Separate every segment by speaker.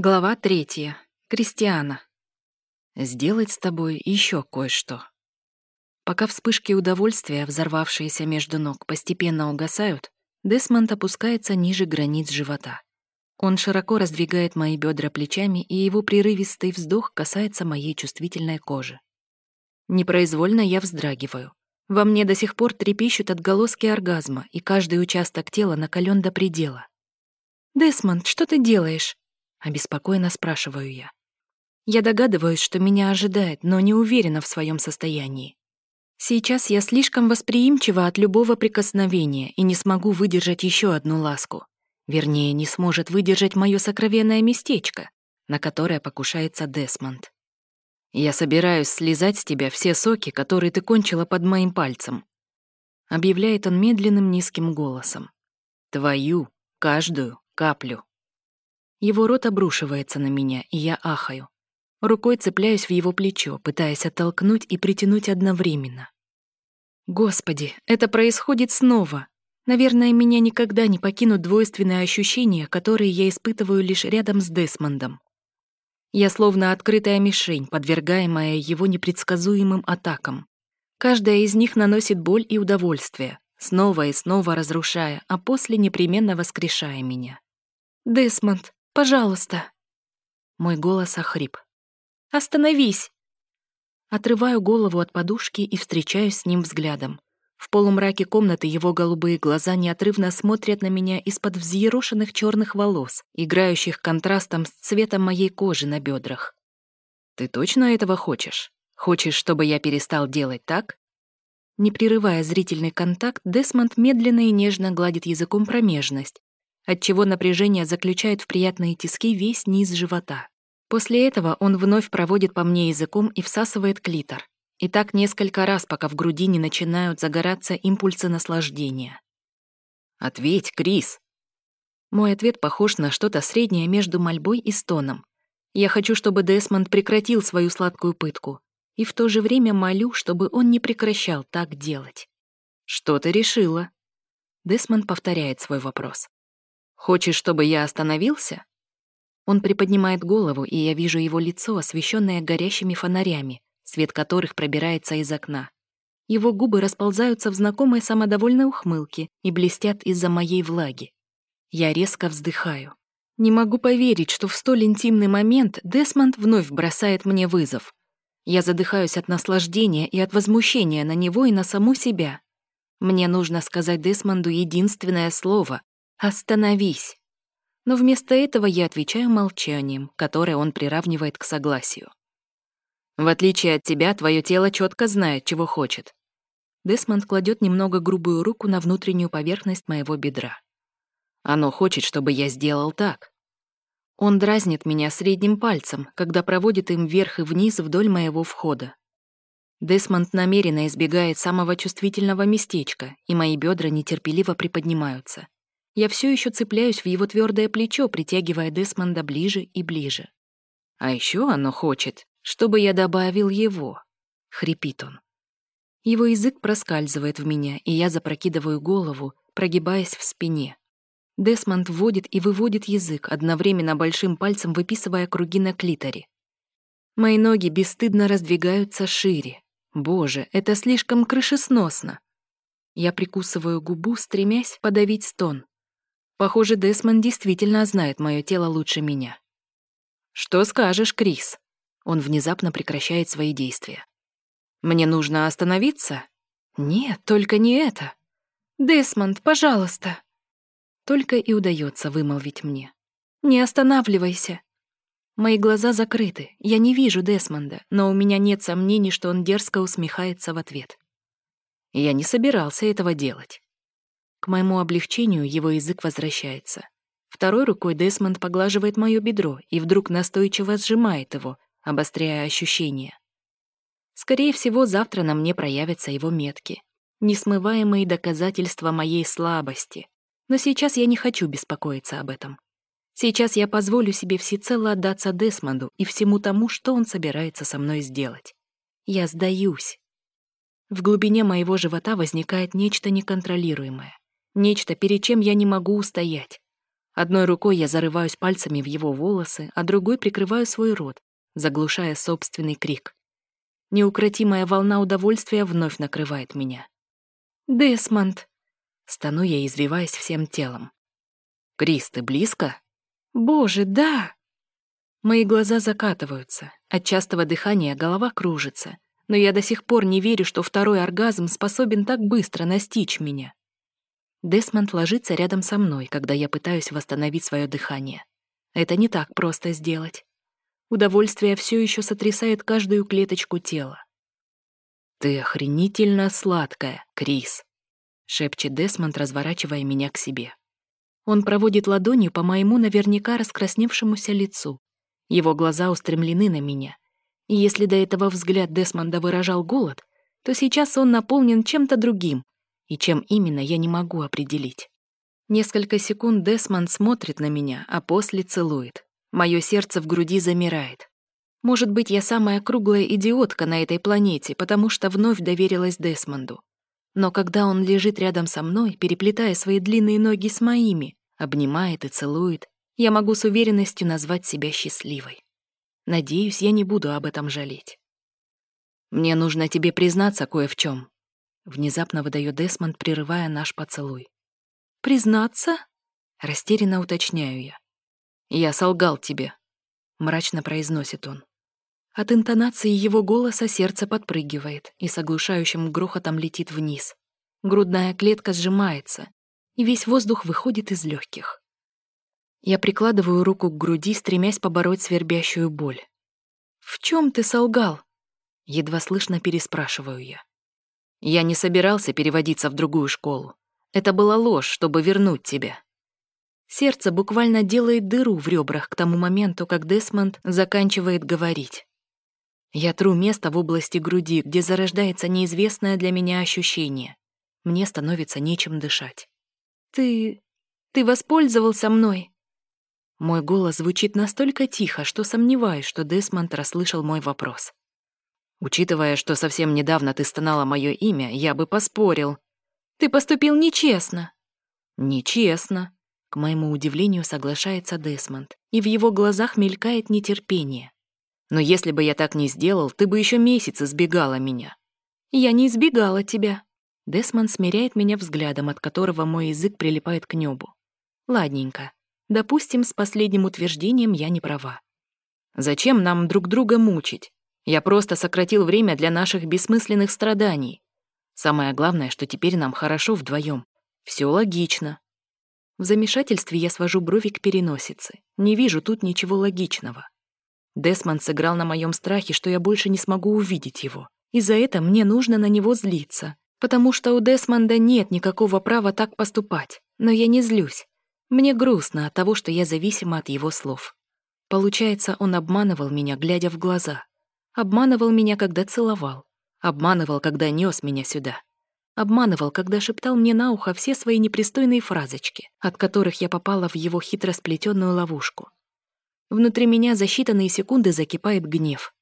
Speaker 1: Глава третья. Кристиана. Сделать с тобой еще кое-что. Пока вспышки удовольствия, взорвавшиеся между ног, постепенно угасают, Десмонд опускается ниже границ живота. Он широко раздвигает мои бедра плечами, и его прерывистый вздох касается моей чувствительной кожи. Непроизвольно я вздрагиваю. Во мне до сих пор трепещут отголоски оргазма, и каждый участок тела накален до предела. «Десмонд, что ты делаешь?» Обеспокоенно спрашиваю я. Я догадываюсь, что меня ожидает, но не уверена в своем состоянии. Сейчас я слишком восприимчива от любого прикосновения и не смогу выдержать еще одну ласку. Вернее, не сможет выдержать мое сокровенное местечко, на которое покушается Десмонд. Я собираюсь слезать с тебя все соки, которые ты кончила под моим пальцем. Объявляет он медленным низким голосом. Твою, каждую каплю. Его рот обрушивается на меня, и я ахаю. Рукой цепляюсь в его плечо, пытаясь оттолкнуть и притянуть одновременно. Господи, это происходит снова. Наверное, меня никогда не покинут двойственные ощущения, которые я испытываю лишь рядом с Десмондом. Я словно открытая мишень, подвергаемая его непредсказуемым атакам. Каждая из них наносит боль и удовольствие, снова и снова разрушая, а после непременно воскрешая меня. «Десмонд, Пожалуйста!» Мой голос охрип. «Остановись!» Отрываю голову от подушки и встречаюсь с ним взглядом. В полумраке комнаты его голубые глаза неотрывно смотрят на меня из-под взъерошенных черных волос, играющих контрастом с цветом моей кожи на бедрах. «Ты точно этого хочешь? Хочешь, чтобы я перестал делать так?» Не прерывая зрительный контакт, Десмонд медленно и нежно гладит языком промежность, отчего напряжение заключает в приятные тиски весь низ живота. После этого он вновь проводит по мне языком и всасывает клитор. И так несколько раз, пока в груди не начинают загораться импульсы наслаждения. «Ответь, Крис!» Мой ответ похож на что-то среднее между мольбой и стоном. Я хочу, чтобы Десмонд прекратил свою сладкую пытку, и в то же время молю, чтобы он не прекращал так делать. «Что ты решила?» Десмонд повторяет свой вопрос. Хочешь, чтобы я остановился? Он приподнимает голову, и я вижу его лицо, освещенное горящими фонарями, свет которых пробирается из окна. Его губы расползаются в знакомой самодовольной ухмылке и блестят из-за моей влаги. Я резко вздыхаю. Не могу поверить, что в столь интимный момент Десмонд вновь бросает мне вызов. Я задыхаюсь от наслаждения и от возмущения на него и на саму себя. Мне нужно сказать Десмонду единственное слово, «Остановись!» Но вместо этого я отвечаю молчанием, которое он приравнивает к согласию. В отличие от тебя, твое тело четко знает, чего хочет. Десмонд кладет немного грубую руку на внутреннюю поверхность моего бедра. Оно хочет, чтобы я сделал так. Он дразнит меня средним пальцем, когда проводит им вверх и вниз вдоль моего входа. Десмонд намеренно избегает самого чувствительного местечка, и мои бедра нетерпеливо приподнимаются. Я все еще цепляюсь в его твердое плечо, притягивая Десмонда ближе и ближе. А еще оно хочет, чтобы я добавил его. Хрипит он. Его язык проскальзывает в меня, и я запрокидываю голову, прогибаясь в спине. Десмонд вводит и выводит язык, одновременно большим пальцем выписывая круги на клиторе. Мои ноги бесстыдно раздвигаются шире. Боже, это слишком крышесносно. Я прикусываю губу, стремясь подавить стон, Похоже, Десмонд действительно знает мое тело лучше меня. «Что скажешь, Крис?» Он внезапно прекращает свои действия. «Мне нужно остановиться?» «Нет, только не это. Десмонд, пожалуйста!» Только и удается вымолвить мне. «Не останавливайся!» Мои глаза закрыты, я не вижу Десмонда, но у меня нет сомнений, что он дерзко усмехается в ответ. Я не собирался этого делать. К моему облегчению его язык возвращается. Второй рукой Десмонд поглаживает мое бедро и вдруг настойчиво сжимает его, обостряя ощущения. Скорее всего, завтра на мне проявятся его метки. Несмываемые доказательства моей слабости. Но сейчас я не хочу беспокоиться об этом. Сейчас я позволю себе всецело отдаться Десмонду и всему тому, что он собирается со мной сделать. Я сдаюсь. В глубине моего живота возникает нечто неконтролируемое. Нечто, перед чем я не могу устоять. Одной рукой я зарываюсь пальцами в его волосы, а другой прикрываю свой рот, заглушая собственный крик. Неукротимая волна удовольствия вновь накрывает меня. «Десмонд!» Стану я, извиваясь всем телом. «Крис, ты близко?» «Боже, да!» Мои глаза закатываются, от частого дыхания голова кружится, но я до сих пор не верю, что второй оргазм способен так быстро настичь меня. Десмонд ложится рядом со мной, когда я пытаюсь восстановить свое дыхание. Это не так просто сделать. Удовольствие все еще сотрясает каждую клеточку тела. «Ты охренительно сладкая, Крис», — шепчет Десмонд, разворачивая меня к себе. Он проводит ладонью по моему наверняка раскрасневшемуся лицу. Его глаза устремлены на меня. И если до этого взгляд Десмонда выражал голод, то сейчас он наполнен чем-то другим, и чем именно я не могу определить. Несколько секунд Десмонд смотрит на меня, а после целует. Мое сердце в груди замирает. Может быть, я самая круглая идиотка на этой планете, потому что вновь доверилась Десмонду. Но когда он лежит рядом со мной, переплетая свои длинные ноги с моими, обнимает и целует, я могу с уверенностью назвать себя счастливой. Надеюсь, я не буду об этом жалеть. Мне нужно тебе признаться кое в чем, Внезапно выдает Десмонд, прерывая наш поцелуй. «Признаться?» Растерянно уточняю я. «Я солгал тебе», — мрачно произносит он. От интонации его голоса сердце подпрыгивает и с оглушающим грохотом летит вниз. Грудная клетка сжимается, и весь воздух выходит из легких. Я прикладываю руку к груди, стремясь побороть свербящую боль. «В чем ты солгал?» Едва слышно переспрашиваю я. Я не собирался переводиться в другую школу. Это была ложь, чтобы вернуть тебя. Сердце буквально делает дыру в ребрах к тому моменту, как Десмонд заканчивает говорить. Я тру место в области груди, где зарождается неизвестное для меня ощущение. Мне становится нечем дышать. «Ты... ты воспользовался мной?» Мой голос звучит настолько тихо, что сомневаюсь, что Десмонд расслышал мой вопрос. Учитывая, что совсем недавно ты стонала мое имя, я бы поспорил. Ты поступил нечестно. Нечестно. К моему удивлению соглашается Десмонд, и в его глазах мелькает нетерпение. Но если бы я так не сделал, ты бы еще месяц избегала меня. Я не избегала тебя. Десмонд смиряет меня взглядом, от которого мой язык прилипает к небу. Ладненько. Допустим, с последним утверждением я не права. Зачем нам друг друга мучить? Я просто сократил время для наших бессмысленных страданий. Самое главное, что теперь нам хорошо вдвоем. Все логично. В замешательстве я свожу брови к переносице. Не вижу тут ничего логичного. Десмонд сыграл на моем страхе, что я больше не смогу увидеть его. И за это мне нужно на него злиться. Потому что у Десмонда нет никакого права так поступать. Но я не злюсь. Мне грустно от того, что я зависима от его слов. Получается, он обманывал меня, глядя в глаза. Обманывал меня, когда целовал. Обманывал, когда нес меня сюда. Обманывал, когда шептал мне на ухо все свои непристойные фразочки, от которых я попала в его хитро сплетенную ловушку. Внутри меня за считанные секунды закипает гнев.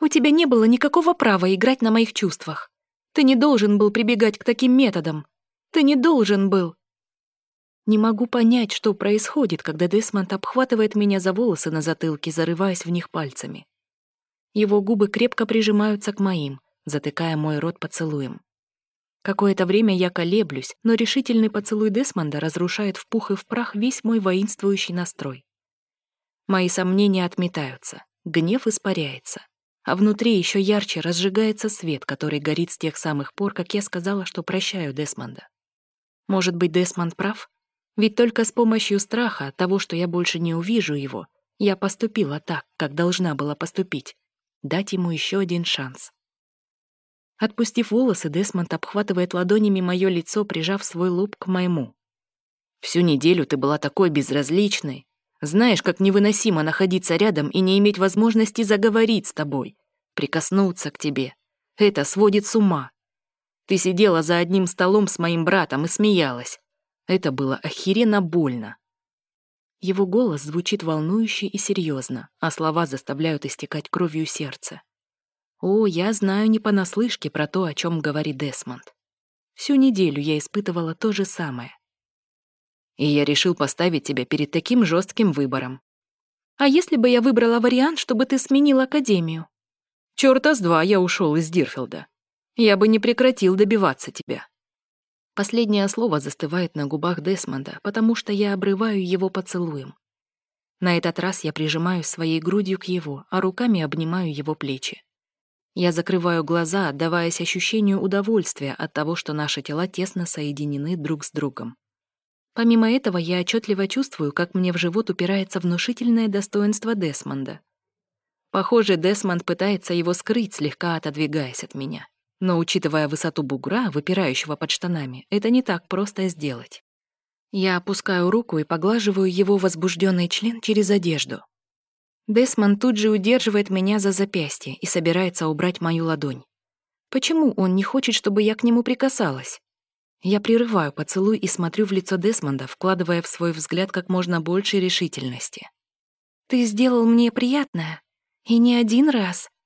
Speaker 1: «У тебя не было никакого права играть на моих чувствах. Ты не должен был прибегать к таким методам. Ты не должен был». Не могу понять, что происходит, когда Десмонд обхватывает меня за волосы на затылке, зарываясь в них пальцами. Его губы крепко прижимаются к моим, затыкая мой рот поцелуем. Какое-то время я колеблюсь, но решительный поцелуй Десмонда разрушает в пух и в прах весь мой воинствующий настрой. Мои сомнения отметаются, гнев испаряется, а внутри еще ярче разжигается свет, который горит с тех самых пор, как я сказала, что прощаю Десмонда. Может быть, Десмонд прав? Ведь только с помощью страха, того, что я больше не увижу его, я поступила так, как должна была поступить дать ему еще один шанс. Отпустив волосы, Десмонд обхватывает ладонями мое лицо, прижав свой лоб к моему. «Всю неделю ты была такой безразличной. Знаешь, как невыносимо находиться рядом и не иметь возможности заговорить с тобой, прикоснуться к тебе. Это сводит с ума. Ты сидела за одним столом с моим братом и смеялась. Это было охеренно больно. Его голос звучит волнующе и серьезно, а слова заставляют истекать кровью сердце. О, я знаю не понаслышке про то, о чем говорит Десмонд. Всю неделю я испытывала то же самое. И я решил поставить тебя перед таким жестким выбором.
Speaker 2: А если бы я выбрала вариант, чтобы ты сменил академию?
Speaker 1: Чёрта с два я ушел из Дирфилда. Я бы не прекратил добиваться тебя. Последнее слово застывает на губах Десмонда, потому что я обрываю его поцелуем. На этот раз я прижимаю своей грудью к его, а руками обнимаю его плечи. Я закрываю глаза, отдаваясь ощущению удовольствия от того, что наши тела тесно соединены друг с другом. Помимо этого, я отчетливо чувствую, как мне в живот упирается внушительное достоинство Десмонда. Похоже, Десмонд пытается его скрыть, слегка отодвигаясь от меня. Но, учитывая высоту бугра, выпирающего под штанами, это не так просто сделать. Я опускаю руку и поглаживаю его возбужденный член через одежду. Десмонд тут же удерживает меня за запястье и собирается убрать мою ладонь. Почему он не хочет, чтобы я к нему прикасалась? Я прерываю поцелуй и смотрю в лицо Десмонда, вкладывая в свой взгляд как можно больше решительности.
Speaker 2: «Ты сделал мне приятное. И не один раз», —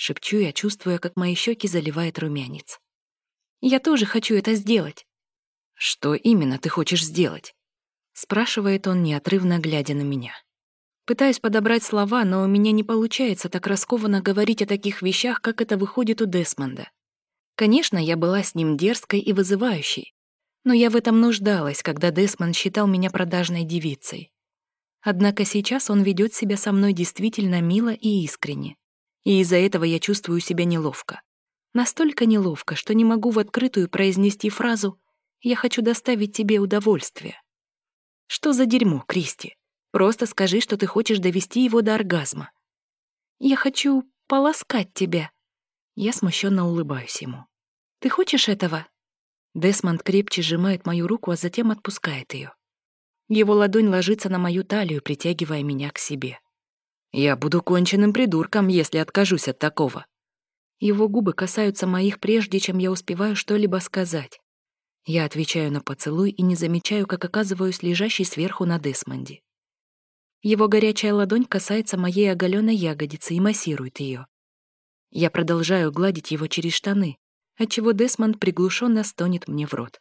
Speaker 1: шепчу я, чувствуя, как мои щеки заливает румянец.
Speaker 2: «Я тоже хочу это сделать».
Speaker 1: «Что именно ты хочешь сделать?» — спрашивает он, неотрывно глядя на меня. Пытаюсь подобрать слова, но у меня не получается так раскованно говорить о таких вещах, как это выходит у Десмонда. Конечно, я была с ним дерзкой и вызывающей, но я в этом нуждалась, когда Десмонд считал меня продажной девицей. Однако сейчас он ведет себя со мной действительно мило и искренне, и из-за этого я чувствую себя неловко. Настолько неловко, что не могу в открытую произнести фразу «Я хочу доставить тебе удовольствие». Что за дерьмо, Кристи? Просто скажи, что ты хочешь довести его до оргазма.
Speaker 2: Я хочу полоскать тебя.
Speaker 1: Я смущенно улыбаюсь ему.
Speaker 2: Ты хочешь этого?»
Speaker 1: Десмонд крепче сжимает мою руку, а затем отпускает ее. Его ладонь ложится на мою талию, притягивая меня к себе. «Я буду конченным придурком, если откажусь от такого». Его губы касаются моих, прежде чем я успеваю что-либо сказать. Я отвечаю на поцелуй и не замечаю, как оказываюсь лежащей сверху на Десмонде. Его горячая ладонь касается моей оголенной ягодицы и массирует ее. Я продолжаю гладить его через штаны, отчего Десмонд приглушенно стонет мне в рот.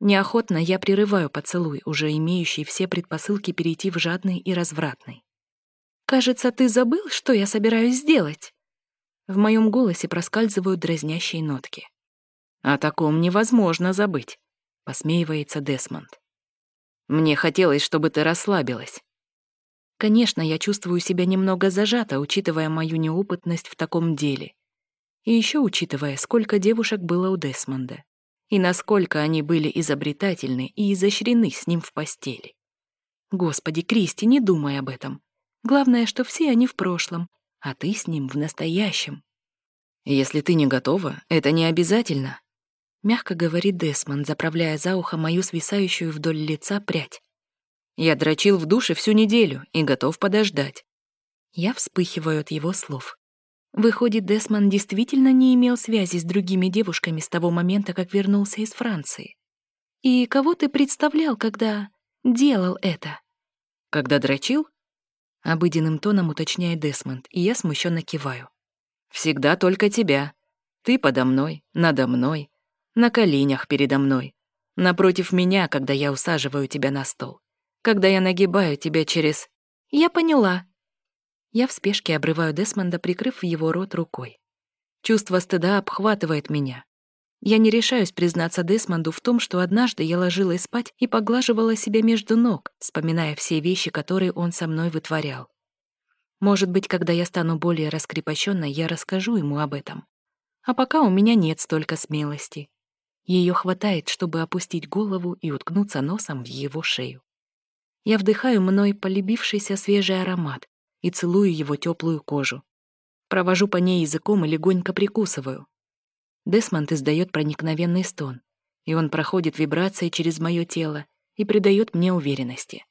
Speaker 1: Неохотно я прерываю поцелуй, уже имеющий все предпосылки перейти в жадный и развратный.
Speaker 2: «Кажется, ты забыл, что я собираюсь сделать?»
Speaker 1: В моем голосе проскальзывают дразнящие нотки. «О таком невозможно забыть», — посмеивается Десмонд. «Мне хотелось, чтобы ты расслабилась». Конечно, я чувствую себя немного зажато, учитывая мою неопытность в таком деле. И еще учитывая, сколько девушек было у Десмонда. И насколько они были изобретательны и изощрены с ним в постели. Господи, Кристи, не думай об этом. Главное, что все они в прошлом, а ты с ним в настоящем. Если ты не готова, это не обязательно. Мягко говорит Десмонд, заправляя за ухо мою свисающую вдоль лица прядь. Я дрочил в душе всю неделю и готов подождать. Я вспыхиваю от его слов. Выходит, Десман действительно не имел связи с другими девушками с того момента, как вернулся из Франции. И кого ты представлял, когда делал это? Когда дрочил? Обыденным тоном уточняет Десмонд, и я смущенно киваю. Всегда только тебя. Ты подо мной, надо мной, на коленях передо мной, напротив меня, когда я усаживаю тебя на стол, когда я нагибаю тебя через... Я поняла, я в спешке обрываю Десмонда, прикрыв его рот рукой. Чувство стыда обхватывает меня. Я не решаюсь признаться Десмонду в том, что однажды я ложилась спать и поглаживала себя между ног, вспоминая все вещи, которые он со мной вытворял. Может быть, когда я стану более раскрепощенной, я расскажу ему об этом. А пока у меня нет столько смелости. Ее хватает, чтобы опустить голову и уткнуться носом в его шею. Я вдыхаю мной полюбившийся свежий аромат, и целую его теплую кожу. Провожу по ней языком и легонько прикусываю. Десмонд издает проникновенный стон, и он проходит вибрации через мое тело и придает мне уверенности.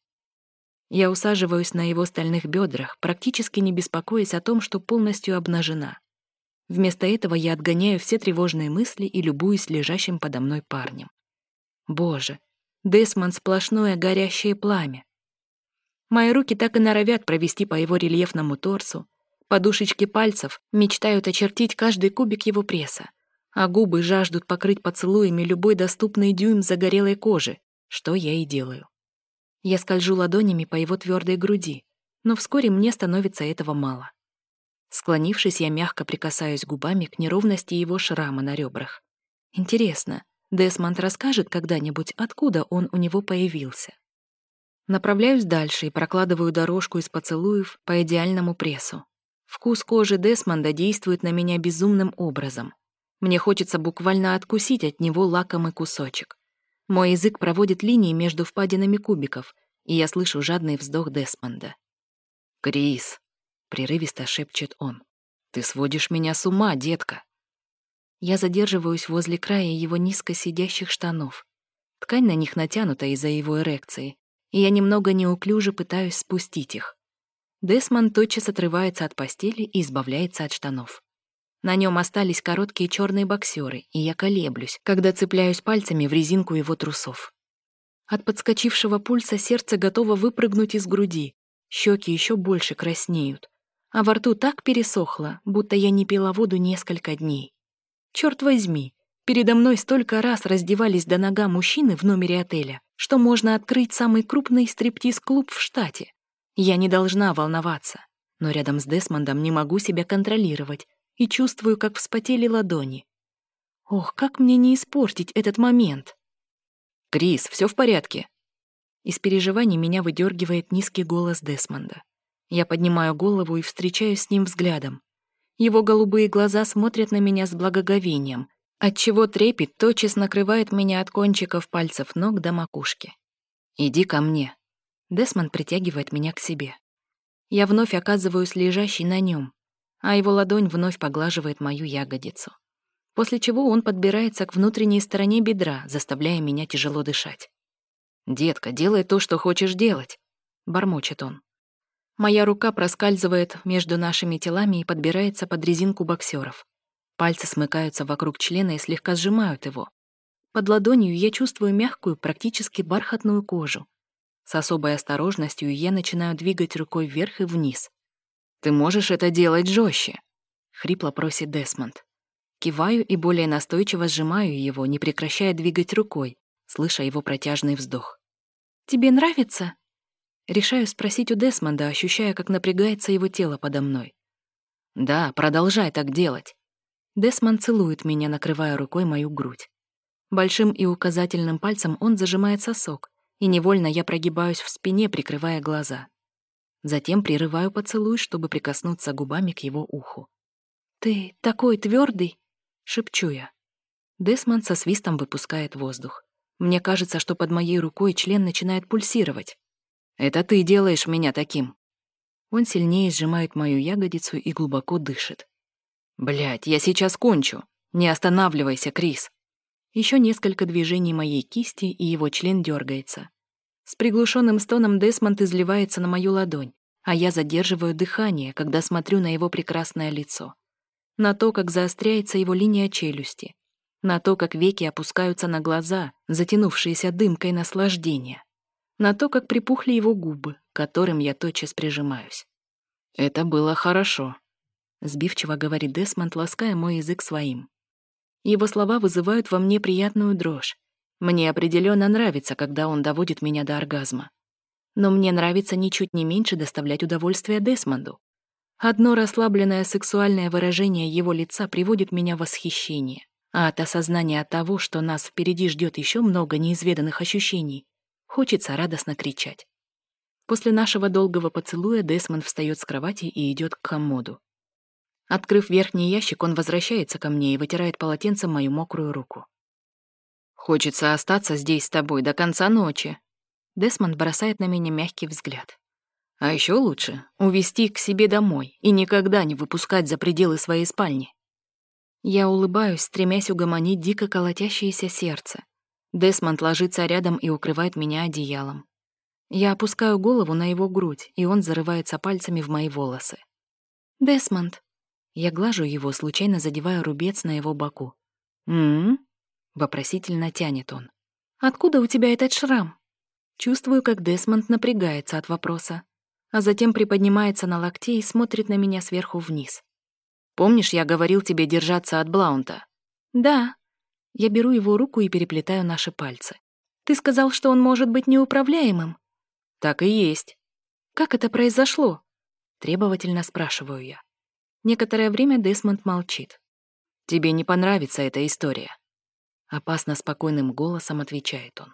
Speaker 1: Я усаживаюсь на его стальных бедрах, практически не беспокоясь о том, что полностью обнажена. Вместо этого я отгоняю все тревожные мысли и любуюсь лежащим подо мной парнем. Боже, Десмонд сплошное горящее пламя. Мои руки так и норовят провести по его рельефному торсу. Подушечки пальцев мечтают очертить каждый кубик его пресса, а губы жаждут покрыть поцелуями любой доступный дюйм загорелой кожи, что я и делаю. Я скольжу ладонями по его твердой груди, но вскоре мне становится этого мало. Склонившись, я мягко прикасаюсь губами к неровности его шрама на ребрах. Интересно, Десмонд расскажет когда-нибудь, откуда он у него появился. Направляюсь дальше и прокладываю дорожку из поцелуев по идеальному прессу. Вкус кожи Десмонда действует на меня безумным образом. Мне хочется буквально откусить от него лакомый кусочек. Мой язык проводит линии между впадинами кубиков, и я слышу жадный вздох Десмонда. «Крис!» — прерывисто шепчет он. «Ты сводишь меня с ума, детка!» Я задерживаюсь возле края его низко сидящих штанов. Ткань на них натянута из-за его эрекции, и я немного неуклюже пытаюсь спустить их. Десмонд тотчас отрывается от постели и избавляется от штанов. На нем остались короткие черные боксеры, и я колеблюсь, когда цепляюсь пальцами в резинку его трусов. От подскочившего пульса сердце готово выпрыгнуть из груди, щеки еще больше краснеют, а во рту так пересохло, будто я не пила воду несколько дней. Черт возьми, передо мной столько раз раздевались до нога мужчины в номере отеля, что можно открыть самый крупный стриптиз-клуб в штате. Я не должна волноваться, но рядом с Десмондом не могу себя контролировать и чувствую, как вспотели ладони. Ох, как мне не испортить этот момент! «Крис, все в порядке?» Из переживаний меня выдергивает низкий голос Десмонда. Я поднимаю голову и встречаюсь с ним взглядом. Его голубые глаза смотрят на меня с благоговением, отчего трепет тотчас накрывает меня от кончиков пальцев ног до макушки. «Иди ко мне». Десмонд притягивает меня к себе. Я вновь оказываюсь лежащей на нем, а его ладонь вновь поглаживает мою ягодицу. После чего он подбирается к внутренней стороне бедра, заставляя меня тяжело дышать. «Детка, делай то, что хочешь делать», — бормочет он. Моя рука проскальзывает между нашими телами и подбирается под резинку боксеров. Пальцы смыкаются вокруг члена и слегка сжимают его. Под ладонью я чувствую мягкую, практически бархатную кожу. С особой осторожностью я начинаю двигать рукой вверх и вниз. «Ты можешь это делать жестче», — хрипло просит Десмонд. Киваю и более настойчиво сжимаю его, не прекращая двигать рукой, слыша его протяжный вздох.
Speaker 2: «Тебе нравится?»
Speaker 1: Решаю спросить у Десмонда, ощущая, как напрягается его тело подо мной. «Да, продолжай так делать». Десмонд целует меня, накрывая рукой мою грудь. Большим и указательным пальцем он зажимает сосок, и невольно я прогибаюсь в спине, прикрывая глаза. Затем прерываю поцелуй, чтобы прикоснуться губами к его уху.
Speaker 2: «Ты такой твердый,
Speaker 1: шепчу я. Десмонд со свистом выпускает воздух. Мне кажется, что под моей рукой член начинает пульсировать. Это ты делаешь меня таким. Он сильнее сжимает мою ягодицу и глубоко дышит. Блять, я сейчас кончу. Не останавливайся, Крис. Еще несколько движений моей кисти, и его член дергается. С приглушенным стоном Десмонд изливается на мою ладонь, а я задерживаю дыхание, когда смотрю на его прекрасное лицо. На то, как заостряется его линия челюсти. На то, как веки опускаются на глаза, затянувшиеся дымкой наслаждения на то, как припухли его губы, которым я тотчас прижимаюсь. «Это было хорошо», — сбивчиво говорит Десмонд, лаская мой язык своим. Его слова вызывают во мне приятную дрожь. Мне определенно нравится, когда он доводит меня до оргазма. Но мне нравится ничуть не меньше доставлять удовольствие Десмонду. Одно расслабленное сексуальное выражение его лица приводит меня в восхищение, а от осознания того, что нас впереди ждет еще много неизведанных ощущений, Хочется радостно кричать. После нашего долгого поцелуя Десмонд встает с кровати и идет к комоду. Открыв верхний ящик, он возвращается ко мне и вытирает полотенцем мою мокрую руку. «Хочется остаться здесь с тобой до конца ночи». Десмонд бросает на меня мягкий взгляд. «А еще лучше — увести к себе домой и никогда не выпускать за пределы своей спальни». Я улыбаюсь, стремясь угомонить дико колотящееся сердце, Десмонд ложится рядом и укрывает меня одеялом. Я опускаю голову на его грудь, и он зарывается пальцами в мои волосы.
Speaker 2: «Десмонд».
Speaker 1: Я глажу его, случайно задевая рубец на его боку. «М-м-м?» Вопросительно тянет он.
Speaker 2: «Откуда у тебя этот шрам?»
Speaker 1: Чувствую, как Десмонд напрягается от вопроса, а затем приподнимается на локте и смотрит на меня сверху вниз. «Помнишь, я говорил тебе держаться от Блаунта?»
Speaker 2: «Да»,
Speaker 1: я беру его руку и переплетаю наши пальцы.
Speaker 2: «Ты сказал, что он может быть неуправляемым?»
Speaker 1: Так и есть.
Speaker 2: Как это произошло?
Speaker 1: Требовательно спрашиваю я. Некоторое время Десмонд молчит. Тебе не понравится эта история. Опасно спокойным голосом отвечает он.